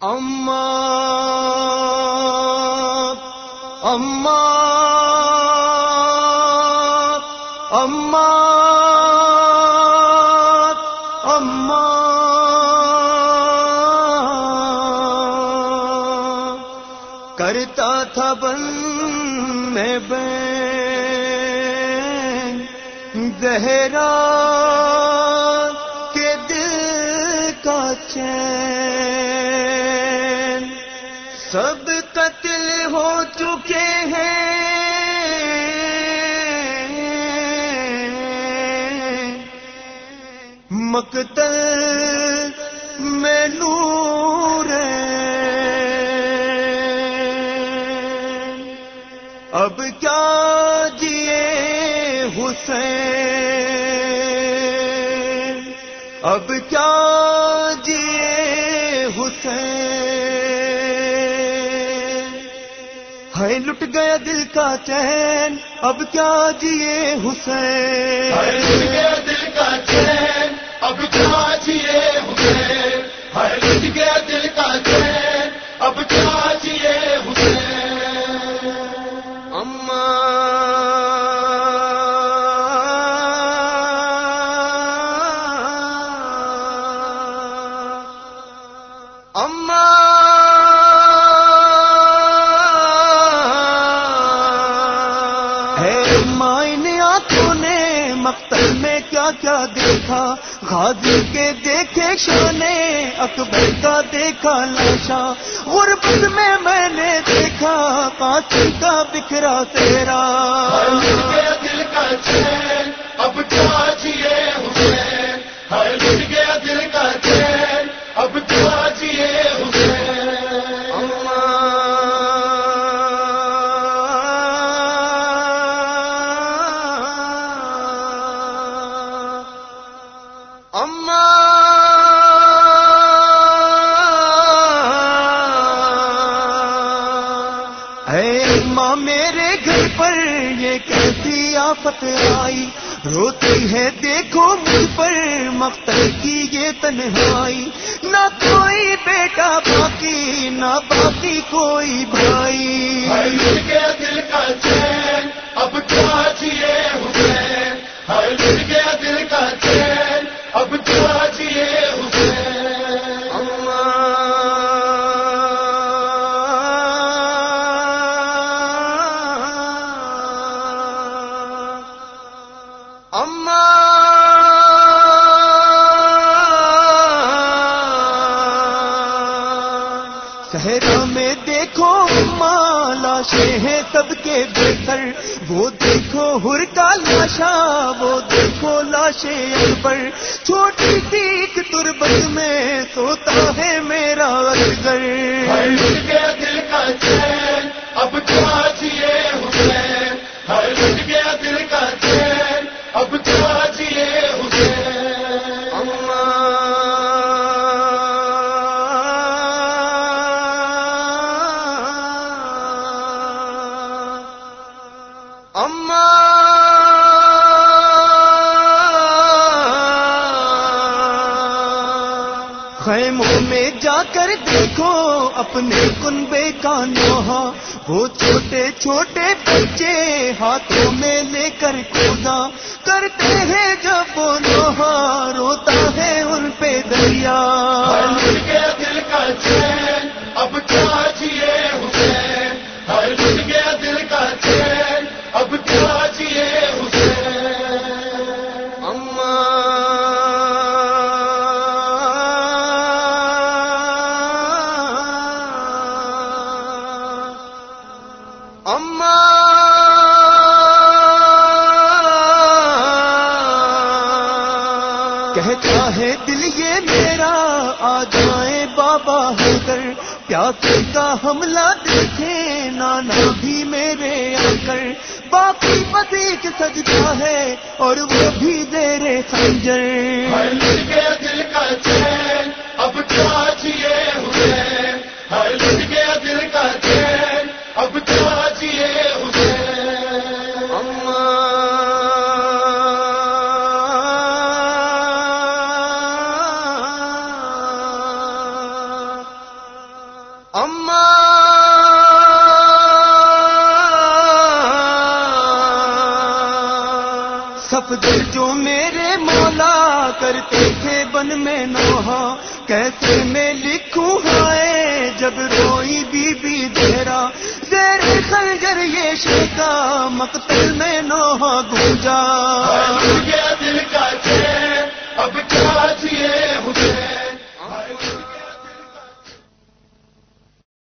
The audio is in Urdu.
اما اما اما اما کرتا تھا بن میں بین زہرا کے دل کا چین سب قتل ہو چکے ہیں۔ مقتل میں نور اب کیا جیے حسین؟ اب کیا جیے حسین؟ ہے لٹ گیا دل کا چین اب کیا جیے حسین؟ کیا دیکھا؟ غازی کے دیکھے شانے، اکبر کا دیکھا لاشا غربت میں میں نے دیکھا قاتل کا بکھرا تیرا۔ کیسی آفت آئی۔ روتی ہے دیکھو مجھ پر، مختل کی یہ تنہائی۔ نہ کوئی بیٹا باقی، نہ باقی کوئی بھائی۔ دل کا صحرا میں دیکھو ماں لاشیں ہیں سب کے بہتر۔ وہ دیکھو ہر کا لاشا، وہ دیکھو لاشیں اکبر۔ چھوٹی سی ایک تربت میں سوتا ہے میرا اصغر۔ خیموں میں جا کر دیکھو اپنے کنبے کا نوحہ۔ وہ چھوٹے چھوٹے بچے ہاتھوں میں لے کر کودا کرتے ہیں جب وہ نوحہ روتا ہے ان پہ دریا۔ دل کا چین، اب کیا حسین؟ ہر گیا دل کا چین، اب کیا کہتا ہے دل یہ میرا، آ جائیں بابا ہو کر پیاسے کا حملہ دیکھے؟ نانا بھی میرے آ کر باقی بس ایک سجدہ ہے اور وہ بھی دیرے خنجر۔ ہر اماں سپدے جو میرے مولا کرتے تھے بن میں نوحا کیسے میں لکھوں ہائے جب روئی بی بی دیرا زیر خنجر یہ شکا مقتل میں نوحا گوجا